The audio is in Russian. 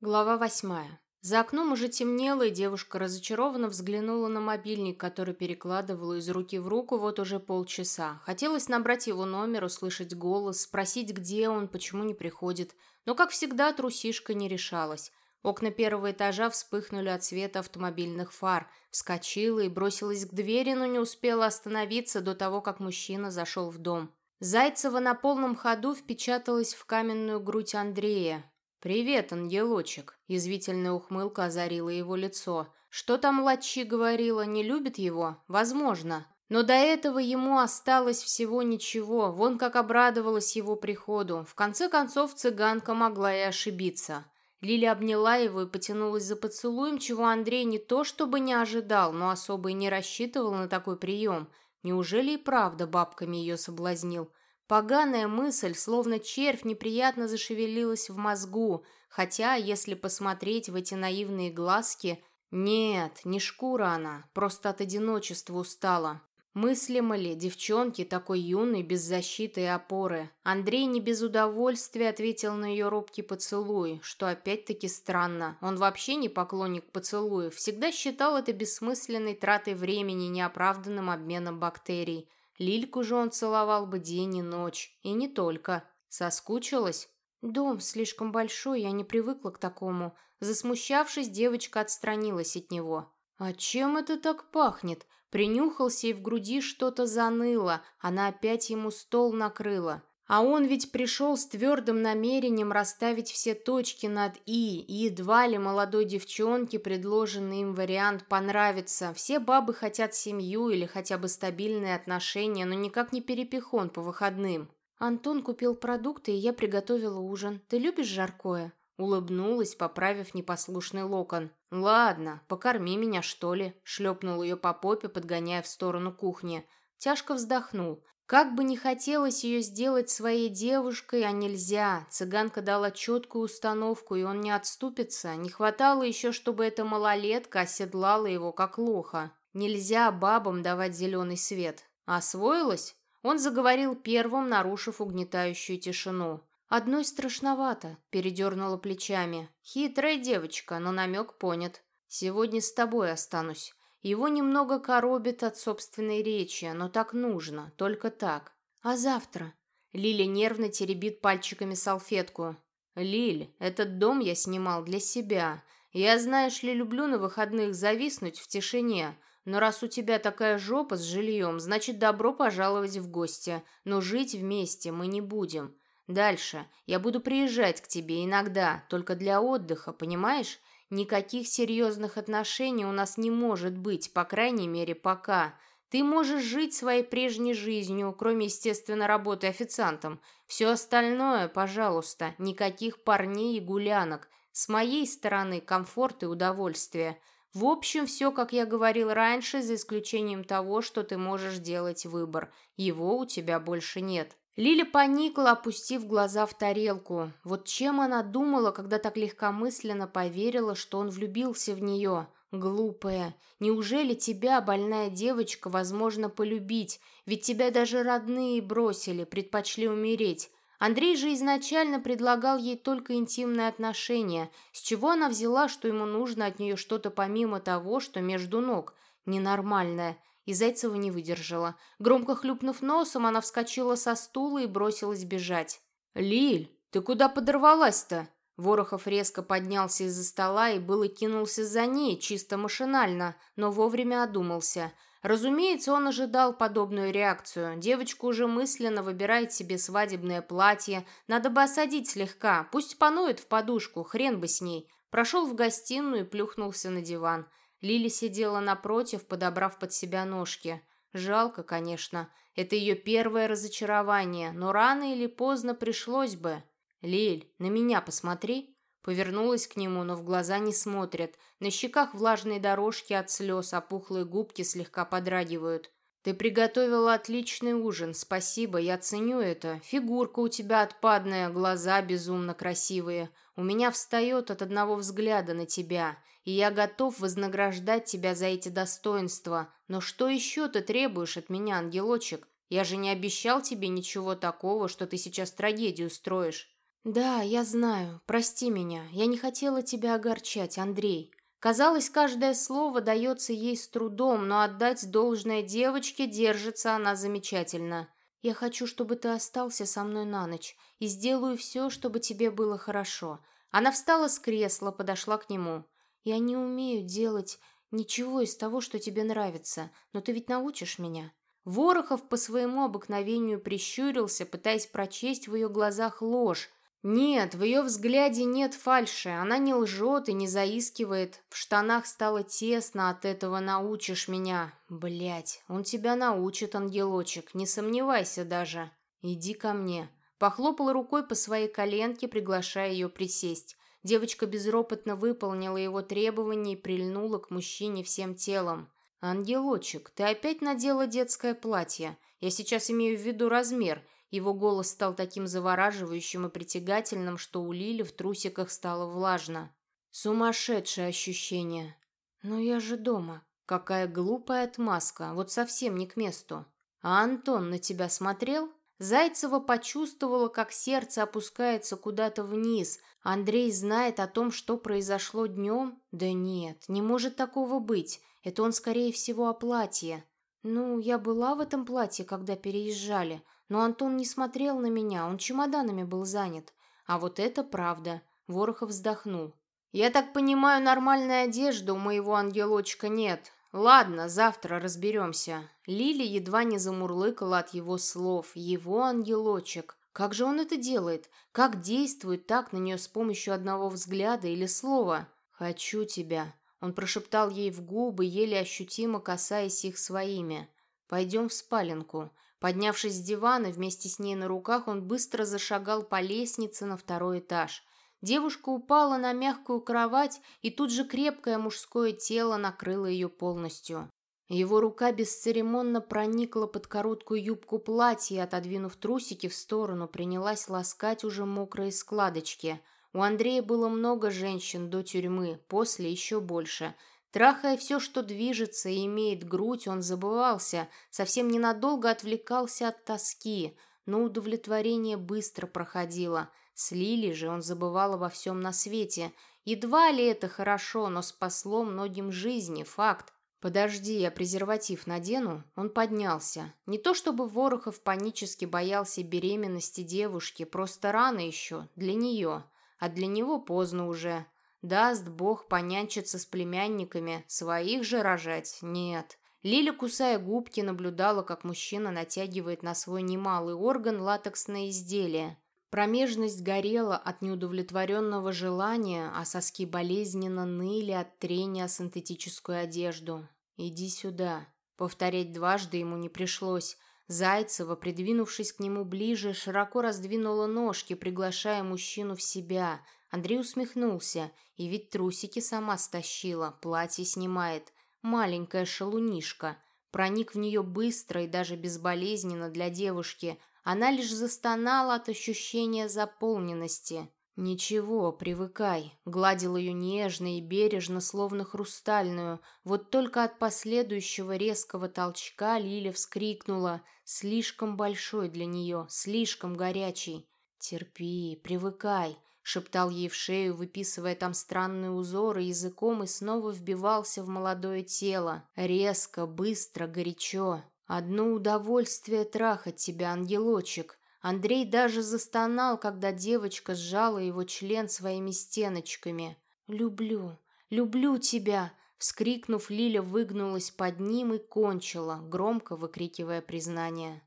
Глава восьмая. За окном уже темнело, и девушка разочарованно взглянула на мобильник, который перекладывала из руки в руку вот уже полчаса. Хотелось набрать его номер, услышать голос, спросить, где он, почему не приходит. Но, как всегда, трусишка не решалась. Окна первого этажа вспыхнули от света автомобильных фар. Вскочила и бросилась к двери, но не успела остановиться до того, как мужчина зашел в дом. Зайцева на полном ходу впечаталась в каменную грудь Андрея. «Привет, ангелочек!» – язвительная ухмылка озарила его лицо. «Что там Лачи говорила, не любит его? Возможно. Но до этого ему осталось всего ничего, вон как обрадовалась его приходу. В конце концов, цыганка могла и ошибиться». Лиля обняла его и потянулась за поцелуем, чего Андрей не то чтобы не ожидал, но особо и не рассчитывал на такой прием. Неужели и правда бабками ее соблазнил? Поганая мысль, словно червь, неприятно зашевелилась в мозгу, хотя, если посмотреть в эти наивные глазки, нет, не шкура она, просто от одиночества устала. Мыслимо ли девчонки такой юной, без защиты и опоры? Андрей не без удовольствия ответил на ее робкий поцелуй, что опять-таки странно. Он вообще не поклонник поцелуев, всегда считал это бессмысленной тратой времени, неоправданным обменом бактерий. Лильку же он целовал бы день и ночь. И не только. Соскучилась? Дом слишком большой, я не привыкла к такому. Засмущавшись, девочка отстранилась от него. «А чем это так пахнет?» Принюхался и в груди что-то заныло. Она опять ему стол накрыла. А он ведь пришел с твердым намерением расставить все точки над «и», и едва ли молодой девчонке предложенный им вариант понравится. Все бабы хотят семью или хотя бы стабильные отношения, но никак не перепихон по выходным. Антон купил продукты, и я приготовила ужин. Ты любишь жаркое? Улыбнулась, поправив непослушный локон. «Ладно, покорми меня, что ли?» Шлепнул ее по попе, подгоняя в сторону кухни. Тяжко вздохнул. Как бы не хотелось ее сделать своей девушкой, а нельзя. Цыганка дала четкую установку, и он не отступится. Не хватало еще, чтобы эта малолетка оседлала его, как лоха. Нельзя бабам давать зеленый свет. освоилась? Он заговорил первым, нарушив угнетающую тишину. «Одной страшновато», — передернула плечами. «Хитрая девочка, но намек понят. Сегодня с тобой останусь. Его немного коробит от собственной речи, но так нужно, только так. А завтра? Лиля нервно теребит пальчиками салфетку. «Лиль, этот дом я снимал для себя. Я, знаешь ли, люблю на выходных зависнуть в тишине. Но раз у тебя такая жопа с жильем, значит, добро пожаловать в гости. Но жить вместе мы не будем. Дальше. Я буду приезжать к тебе иногда, только для отдыха, понимаешь? Никаких серьезных отношений у нас не может быть, по крайней мере, пока. Ты можешь жить своей прежней жизнью, кроме, естественно, работы официантом. Все остальное, пожалуйста, никаких парней и гулянок. С моей стороны комфорт и удовольствие. В общем, все, как я говорил раньше, за исключением того, что ты можешь делать выбор. Его у тебя больше нет. Лиля поникла, опустив глаза в тарелку. Вот чем она думала, когда так легкомысленно поверила, что он влюбился в нее? Глупая. Неужели тебя, больная девочка, возможно полюбить? Ведь тебя даже родные бросили, предпочли умереть. Андрей же изначально предлагал ей только интимные отношения. С чего она взяла, что ему нужно от нее что-то помимо того, что между ног? Ненормальная. И Зайцева не выдержала. Громко хлюпнув носом, она вскочила со стула и бросилась бежать. «Лиль, ты куда подорвалась-то?» Ворохов резко поднялся из-за стола и было кинулся за ней, чисто машинально, но вовремя одумался. Разумеется, он ожидал подобную реакцию. Девочка уже мысленно выбирает себе свадебное платье. Надо бы осадить слегка, пусть поноет в подушку, хрен бы с ней. Прошел в гостиную и плюхнулся на диван. Лили сидела напротив, подобрав под себя ножки. Жалко, конечно. Это ее первое разочарование, но рано или поздно пришлось бы. «Лиль, на меня посмотри». Повернулась к нему, но в глаза не смотрят. На щеках влажные дорожки от слез, а пухлые губки слегка подрагивают. «Ты приготовила отличный ужин, спасибо, я ценю это. Фигурка у тебя отпадная, глаза безумно красивые. У меня встает от одного взгляда на тебя, и я готов вознаграждать тебя за эти достоинства. Но что еще ты требуешь от меня, ангелочек? Я же не обещал тебе ничего такого, что ты сейчас трагедию строишь». «Да, я знаю. Прости меня. Я не хотела тебя огорчать, Андрей». Казалось, каждое слово дается ей с трудом, но отдать должное девочке держится она замечательно. «Я хочу, чтобы ты остался со мной на ночь, и сделаю все, чтобы тебе было хорошо». Она встала с кресла, подошла к нему. «Я не умею делать ничего из того, что тебе нравится, но ты ведь научишь меня». Ворохов по своему обыкновению прищурился, пытаясь прочесть в ее глазах ложь, нет, в ее взгляде нет фальши, она не лжет и не заискивает. В штанах стало тесно, от этого научишь меня. Блять, он тебя научит, ангелочек, не сомневайся даже. Иди ко мне. Похлопал рукой по своей коленке, приглашая ее присесть. Девочка безропотно выполнила его требования и прильнула к мужчине всем телом. «Ангелочек, ты опять надела детское платье. Я сейчас имею в виду размер – его голос стал таким завораживающим и притягательным, что у Лили в трусиках стало влажно. Сумасшедшее ощущение. Но я же дома. Какая глупая отмазка, вот совсем не к месту. А Антон на тебя смотрел? Зайцева почувствовала, как сердце опускается куда-то вниз. Андрей знает о том, что произошло днем? Да нет, не может такого быть. Это он, скорее всего, о платье. Ну, я была в этом платье, когда переезжали. Но Антон не смотрел на меня, он чемоданами был занят. А вот это правда. Ворохов вздохнул. «Я так понимаю, нормальной одежды у моего ангелочка нет. Ладно, завтра разберемся». Лили едва не замурлыкала от его слов. Его ангелочек. Как же он это делает? Как действует так на нее с помощью одного взгляда или слова? «Хочу тебя». Он прошептал ей в губы, еле ощутимо касаясь их своими. «Пойдем в спаленку». Поднявшись с дивана, вместе с ней на руках, он быстро зашагал по лестнице на второй этаж. Девушка упала на мягкую кровать, и тут же крепкое мужское тело накрыло ее полностью. Его рука бесцеремонно проникла под короткую юбку платья и, отодвинув трусики в сторону, принялась ласкать уже мокрые складочки. У Андрея было много женщин до тюрьмы, после еще больше – Трахая все, что движется и имеет грудь, он забывался, совсем ненадолго отвлекался от тоски, но удовлетворение быстро проходило. С Лили же он забывал обо всем на свете. Едва ли это хорошо, но спасло многим жизни, факт. «Подожди, я презерватив надену?» Он поднялся. Не то чтобы Ворохов панически боялся беременности девушки, просто рано еще, для нее. А для него поздно уже. Даст Бог понянчиться с племянниками, своих же рожать нет. Лиля, кусая губки, наблюдала, как мужчина натягивает на свой немалый орган латексное изделие. Промежность горела от неудовлетворенного желания, а соски болезненно ныли от трения синтетическую одежду. «Иди сюда». Повторять дважды ему не пришлось. Зайцева, придвинувшись к нему ближе, широко раздвинула ножки, приглашая мужчину в себя – Андрей усмехнулся, и ведь трусики сама стащила, платье снимает. Маленькая шалунишка. Проник в нее быстро и даже безболезненно для девушки. Она лишь застонала от ощущения заполненности. «Ничего, привыкай», — гладил ее нежно и бережно, словно хрустальную. Вот только от последующего резкого толчка Лиля вскрикнула. Слишком большой для нее, слишком горячий. «Терпи, привыкай», шептал ей в шею, выписывая там странные узоры языком и снова вбивался в молодое тело. Резко, быстро, горячо. Одно удовольствие трахать тебя, ангелочек. Андрей даже застонал, когда девочка сжала его член своими стеночками. «Люблю, люблю тебя!» Вскрикнув, Лиля выгнулась под ним и кончила, громко выкрикивая признание.